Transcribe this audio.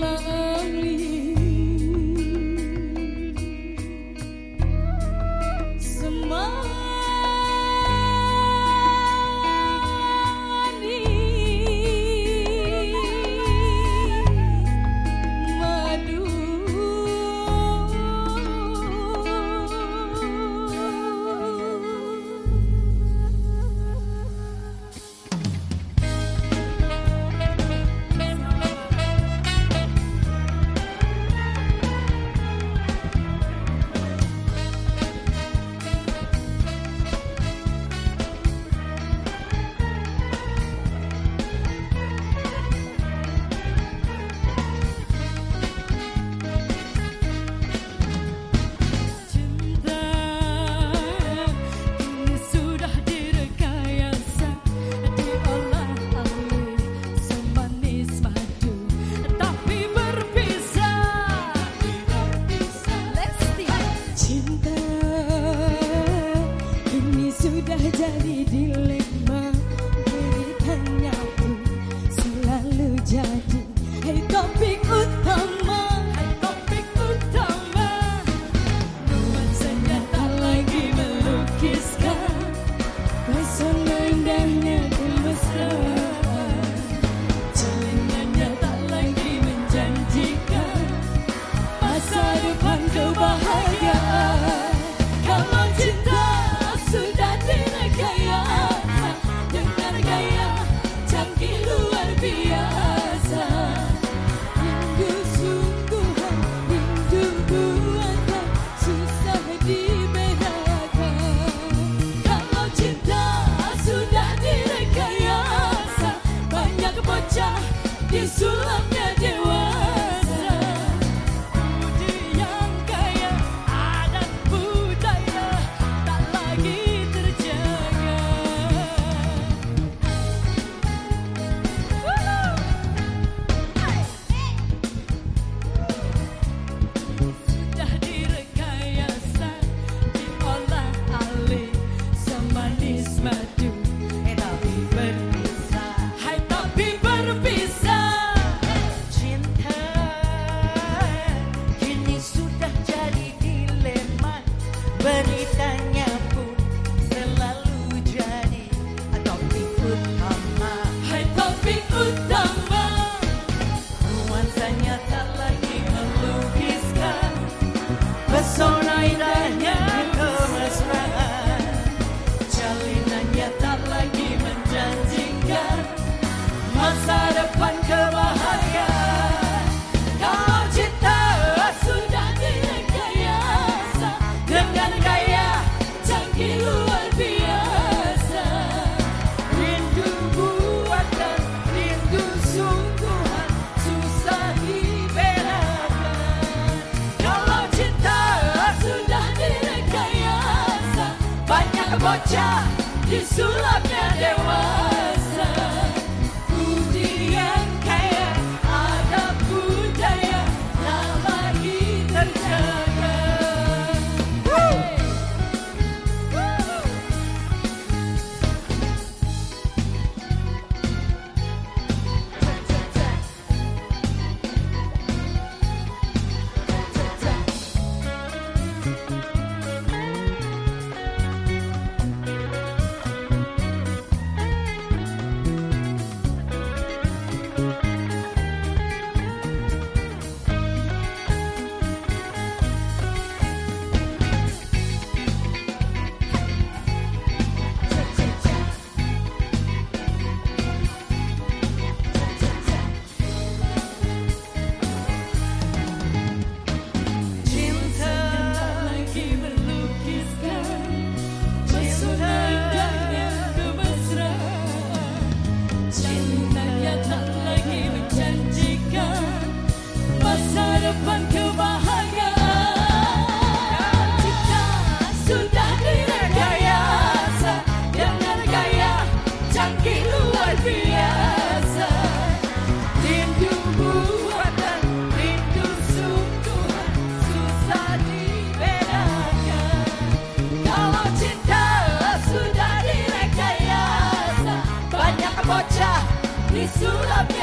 love. Christmas. Bocah disulapnya dewasa sulla